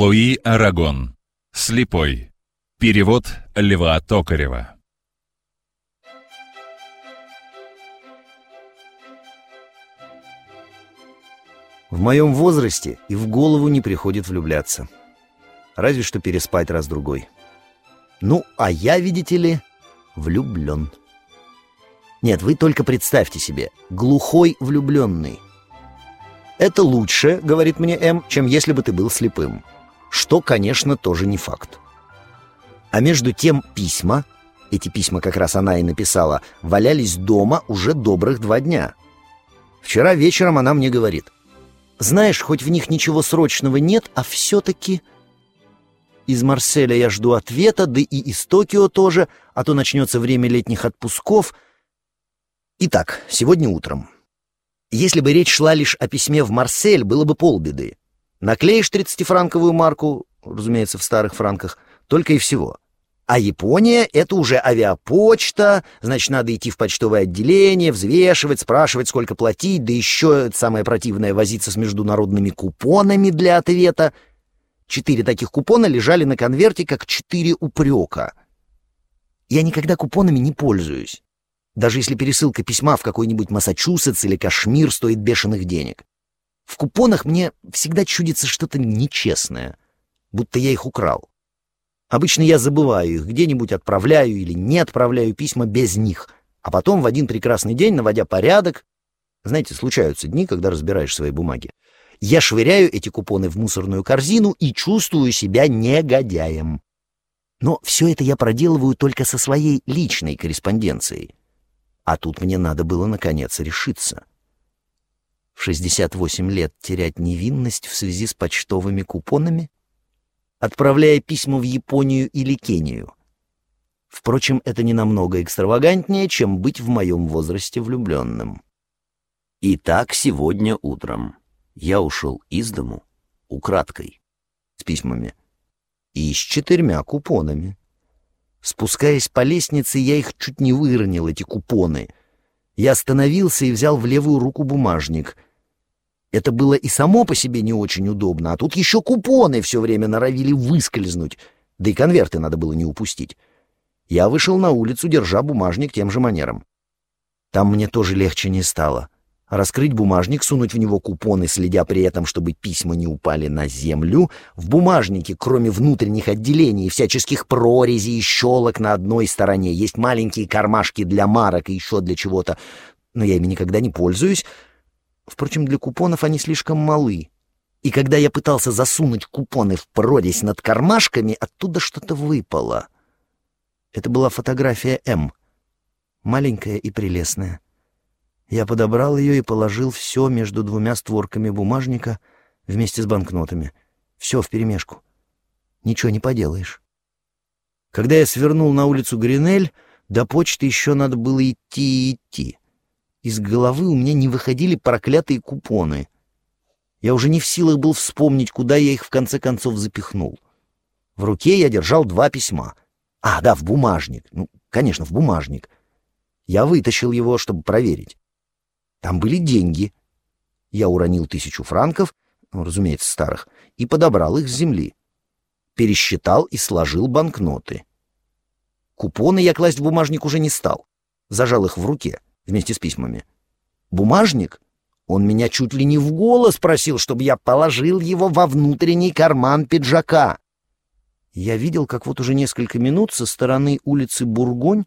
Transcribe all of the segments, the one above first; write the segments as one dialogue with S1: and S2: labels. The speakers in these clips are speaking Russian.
S1: Луи Арагон. Слепой. Перевод Льва Токарева.
S2: В моем возрасте и в голову не приходит влюбляться. Разве что переспать раз-другой. Ну, а я, видите ли, влюблен. Нет, вы только представьте себе, глухой влюбленный. Это лучше, говорит мне М, чем если бы ты был слепым. Что, конечно, тоже не факт. А между тем письма, эти письма как раз она и написала, валялись дома уже добрых два дня. Вчера вечером она мне говорит, «Знаешь, хоть в них ничего срочного нет, а все-таки...» Из Марселя я жду ответа, да и из Токио тоже, а то начнется время летних отпусков. Итак, сегодня утром. Если бы речь шла лишь о письме в Марсель, было бы полбеды. Наклеишь 30-франковую марку, разумеется, в старых франках, только и всего. А Япония — это уже авиапочта, значит, надо идти в почтовое отделение, взвешивать, спрашивать, сколько платить, да еще, самое противное, возиться с международными купонами для ответа. Четыре таких купона лежали на конверте, как четыре упрека. Я никогда купонами не пользуюсь даже если пересылка письма в какой-нибудь Массачусетс или Кашмир стоит бешеных денег. В купонах мне всегда чудится что-то нечестное, будто я их украл. Обычно я забываю их, где-нибудь отправляю или не отправляю письма без них, а потом в один прекрасный день, наводя порядок, знаете, случаются дни, когда разбираешь свои бумаги, я швыряю эти купоны в мусорную корзину и чувствую себя негодяем. Но все это я проделываю только со своей личной корреспонденцией. А тут мне надо было, наконец, решиться. В 68 лет терять невинность в связи с почтовыми купонами? Отправляя письма в Японию или Кению? Впрочем, это не намного экстравагантнее, чем быть в моем возрасте влюбленным. Итак, сегодня утром я ушел из дому украдкой, с письмами, и с четырьмя купонами. Спускаясь по лестнице, я их чуть не выронил, эти купоны. Я остановился и взял в левую руку бумажник. Это было и само по себе не очень удобно, а тут еще купоны все время норовили выскользнуть, да и конверты надо было не упустить. Я вышел на улицу, держа бумажник тем же манером. Там мне тоже легче не стало. Раскрыть бумажник, сунуть в него купоны, следя при этом, чтобы письма не упали на землю. В бумажнике, кроме внутренних отделений, всяческих прорезей и щелок на одной стороне, есть маленькие кармашки для марок и еще для чего-то, но я ими никогда не пользуюсь. Впрочем, для купонов они слишком малы. И когда я пытался засунуть купоны в прорезь над кармашками, оттуда что-то выпало. Это была фотография М. Маленькая и прелестная. Я подобрал ее и положил все между двумя створками бумажника вместе с банкнотами. Все вперемешку. Ничего не поделаешь. Когда я свернул на улицу Гринель, до почты еще надо было идти и идти. Из головы у меня не выходили проклятые купоны. Я уже не в силах был вспомнить, куда я их в конце концов запихнул. В руке я держал два письма. А, да, в бумажник. Ну, конечно, в бумажник. Я вытащил его, чтобы проверить. Там были деньги. Я уронил тысячу франков, ну, разумеется, старых, и подобрал их с земли. Пересчитал и сложил банкноты. Купоны я класть в бумажник уже не стал. Зажал их в руке вместе с письмами. Бумажник? Он меня чуть ли не в голос просил, чтобы я положил его во внутренний карман пиджака. Я видел, как вот уже несколько минут со стороны улицы Бургонь,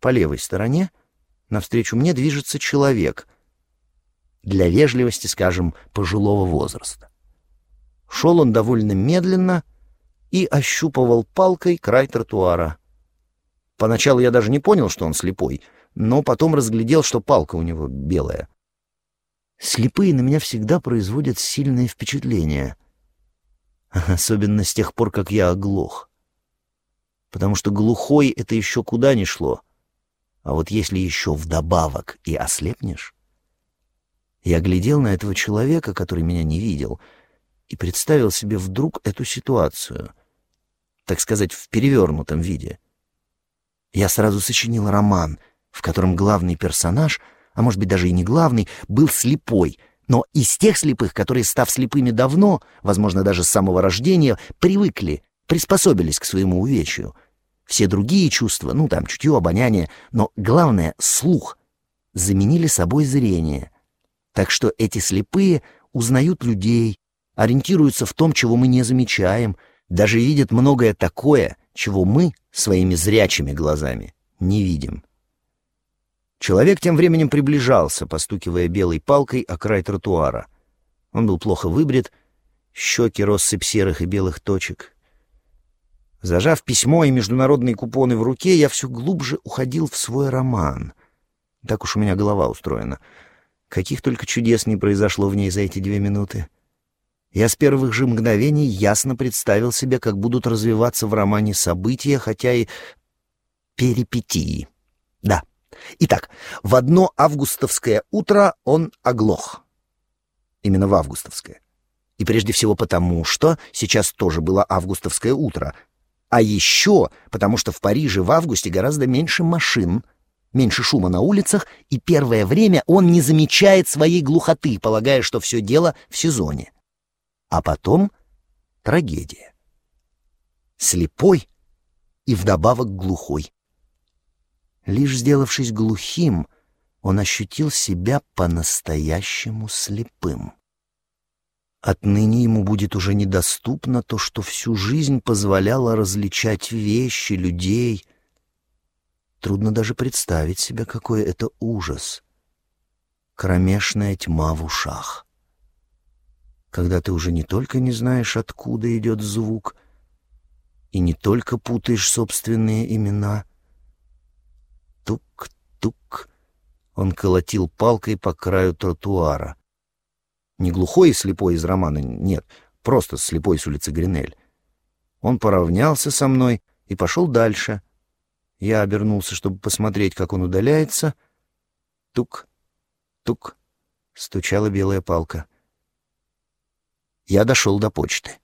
S2: по левой стороне, навстречу мне движется человек, для вежливости, скажем, пожилого возраста. Шел он довольно медленно и ощупывал палкой край тротуара. Поначалу я даже не понял, что он слепой, но потом разглядел, что палка у него белая. Слепые на меня всегда производят сильное впечатление, особенно с тех пор, как я оглох. Потому что глухой — это еще куда ни шло. А вот если еще вдобавок и ослепнешь... Я глядел на этого человека, который меня не видел, и представил себе вдруг эту ситуацию, так сказать, в перевернутом виде. Я сразу сочинил роман, в котором главный персонаж, а может быть даже и не главный, был слепой, но из тех слепых, которые, став слепыми давно, возможно, даже с самого рождения, привыкли, приспособились к своему увечью. Все другие чувства, ну там чутье, обоняние, но главное — слух, заменили собой зрение. Так что эти слепые узнают людей, ориентируются в том, чего мы не замечаем, даже видят многое такое, чего мы своими зрячими глазами не видим. Человек тем временем приближался, постукивая белой палкой о край тротуара. Он был плохо выбрит, щеки россыпь серых и белых точек. Зажав письмо и международные купоны в руке, я все глубже уходил в свой роман. Так уж у меня голова устроена. Каких только чудес не произошло в ней за эти две минуты. Я с первых же мгновений ясно представил себе, как будут развиваться в романе события, хотя и перипетии. Да, Итак, в одно августовское утро он оглох. Именно в августовское. И прежде всего потому, что сейчас тоже было августовское утро. А еще потому, что в Париже в августе гораздо меньше машин, меньше шума на улицах, и первое время он не замечает своей глухоты, полагая, что все дело в сезоне. А потом трагедия. Слепой и вдобавок глухой. Лишь сделавшись глухим, он ощутил себя по-настоящему слепым. Отныне ему будет уже недоступно то, что всю жизнь позволяло различать вещи, людей. Трудно даже представить себе, какой это ужас. Кромешная тьма в ушах. Когда ты уже не только не знаешь, откуда идет звук, и не только путаешь собственные имена — Тук-тук. Он колотил палкой по краю тротуара. Не глухой и слепой из романа, нет, просто слепой с улицы Гринель. Он поравнялся со мной и пошел дальше. Я обернулся, чтобы посмотреть, как он удаляется. Тук, тук, стучала белая палка. Я дошел до почты.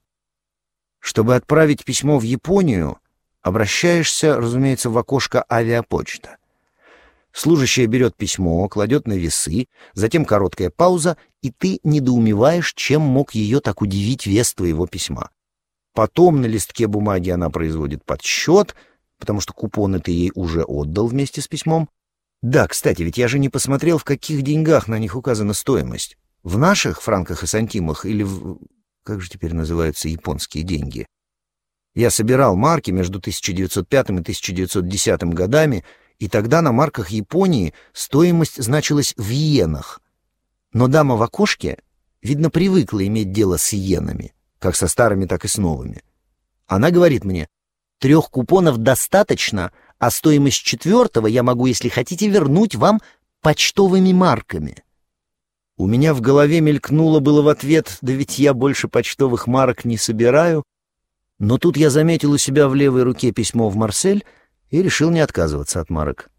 S2: Чтобы отправить письмо в Японию, обращаешься, разумеется, в окошко «Авиапочта». Служащая берет письмо, кладет на весы, затем короткая пауза, и ты недоумеваешь, чем мог ее так удивить вес твоего письма. Потом на листке бумаги она производит подсчет, потому что купоны ты ей уже отдал вместе с письмом. Да, кстати, ведь я же не посмотрел, в каких деньгах на них указана стоимость. В наших франках и сантимах или в... как же теперь называются японские деньги? Я собирал марки между 1905 и 1910 годами и тогда на марках Японии стоимость значилась в иенах. Но дама в окошке, видно, привыкла иметь дело с иенами, как со старыми, так и с новыми. Она говорит мне, трех купонов достаточно, а стоимость четвертого я могу, если хотите, вернуть вам почтовыми марками. У меня в голове мелькнуло было в ответ, да ведь я больше почтовых марок не собираю. Но тут я заметил у себя в левой руке письмо в Марсель — и решил не отказываться от марок.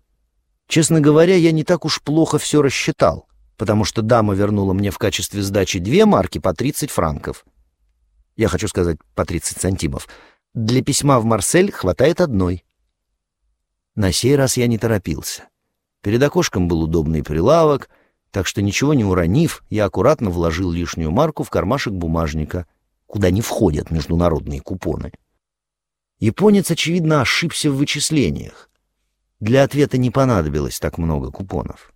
S2: Честно говоря, я не так уж плохо все рассчитал, потому что дама вернула мне в качестве сдачи две марки по 30 франков. Я хочу сказать, по 30 сантимов. Для письма в Марсель хватает одной. На сей раз я не торопился. Перед окошком был удобный прилавок, так что, ничего не уронив, я аккуратно вложил лишнюю марку в кармашек бумажника, куда не входят международные купоны. Японец, очевидно, ошибся в вычислениях. Для ответа не понадобилось так много купонов.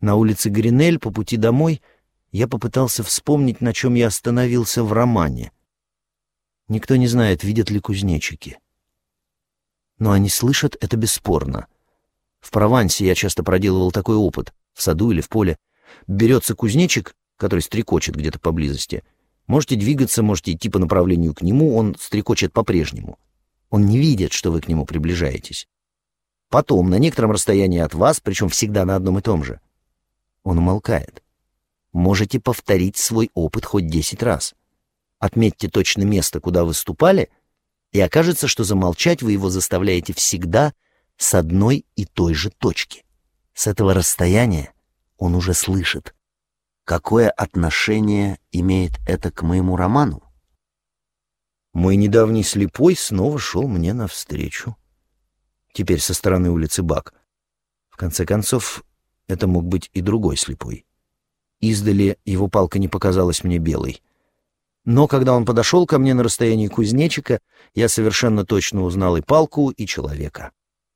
S2: На улице Гринель по пути домой я попытался вспомнить, на чем я остановился в романе. Никто не знает, видят ли кузнечики. Но они слышат это бесспорно. В Провансе я часто проделывал такой опыт, в саду или в поле. Берется кузнечик, который стрекочет где-то поблизости — Можете двигаться, можете идти по направлению к нему, он стрекочет по-прежнему. Он не видит, что вы к нему приближаетесь. Потом, на некотором расстоянии от вас, причем всегда на одном и том же, он умолкает. Можете повторить свой опыт хоть десять раз. Отметьте точно место, куда вы ступали, и окажется, что замолчать вы его заставляете всегда с одной и той же точки. С этого расстояния он уже слышит. Какое отношение имеет это к моему роману? Мой недавний слепой снова шел мне навстречу. Теперь со стороны улицы Бак. В конце концов, это мог быть и другой слепой. Издали его палка не показалась мне белой. Но когда он подошел ко мне на расстоянии кузнечика, я совершенно точно узнал и палку, и человека.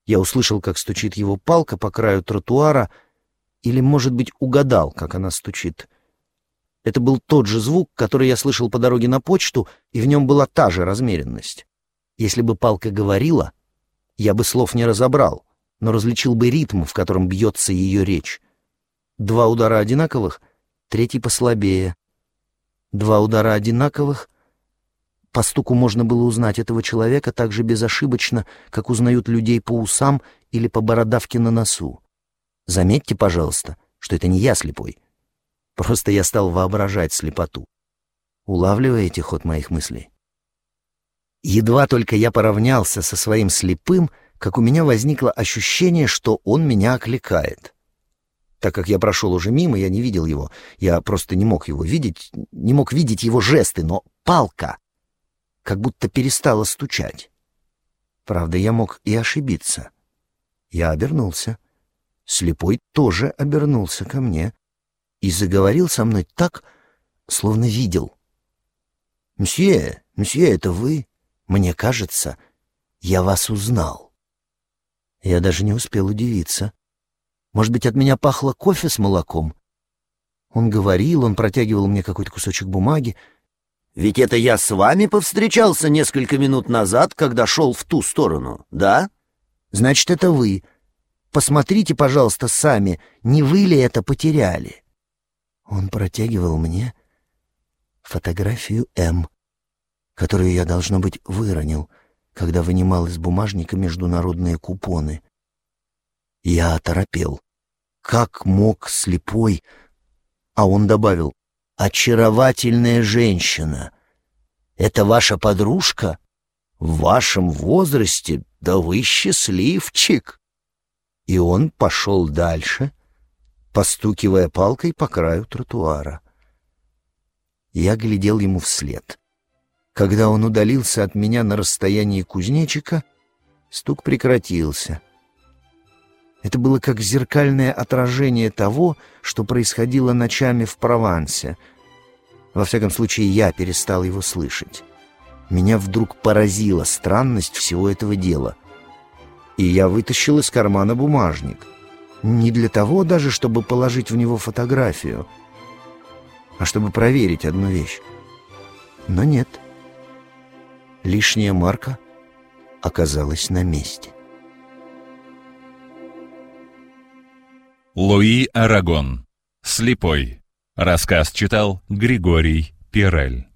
S2: Я услышал, как стучит его палка по краю тротуара, или, может быть, угадал, как она стучит. Это был тот же звук, который я слышал по дороге на почту, и в нем была та же размеренность. Если бы палка говорила, я бы слов не разобрал, но различил бы ритм, в котором бьется ее речь. Два удара одинаковых, третий послабее. Два удара одинаковых. По стуку можно было узнать этого человека так же безошибочно, как узнают людей по усам или по бородавке на носу. Заметьте, пожалуйста, что это не я слепой. Просто я стал воображать слепоту. Улавливаете ход моих мыслей? Едва только я поравнялся со своим слепым, как у меня возникло ощущение, что он меня окликает. Так как я прошел уже мимо, я не видел его. Я просто не мог его видеть, не мог видеть его жесты, но палка как будто перестала стучать. Правда, я мог и ошибиться. Я обернулся. Слепой тоже обернулся ко мне и заговорил со мной так, словно видел. «Мсье, мсье, это вы? Мне кажется, я вас узнал». Я даже не успел удивиться. Может быть, от меня пахло кофе с молоком? Он говорил, он протягивал мне какой-то кусочек бумаги. «Ведь это я с вами повстречался несколько минут назад, когда шел в ту сторону, да?» «Значит, это вы. Посмотрите, пожалуйста, сами, не вы ли это потеряли?» Он протягивал мне фотографию М, которую я, должно быть, выронил, когда вынимал из бумажника международные купоны. Я оторопел. Как мог слепой... А он добавил, «Очаровательная женщина. Это ваша подружка? В вашем возрасте? Да вы счастливчик!» И он пошел дальше, постукивая палкой по краю тротуара. Я глядел ему вслед. Когда он удалился от меня на расстоянии кузнечика, стук прекратился — это было как зеркальное отражение того, что происходило ночами в Провансе. Во всяком случае, я перестал его слышать. Меня вдруг поразила странность всего этого дела. И я вытащил из кармана бумажник. Не для того даже, чтобы положить в него фотографию, а чтобы проверить одну вещь. Но нет. Лишняя марка оказалась на месте.
S1: Луи Арагон. Слепой. Рассказ читал Григорий Пирель.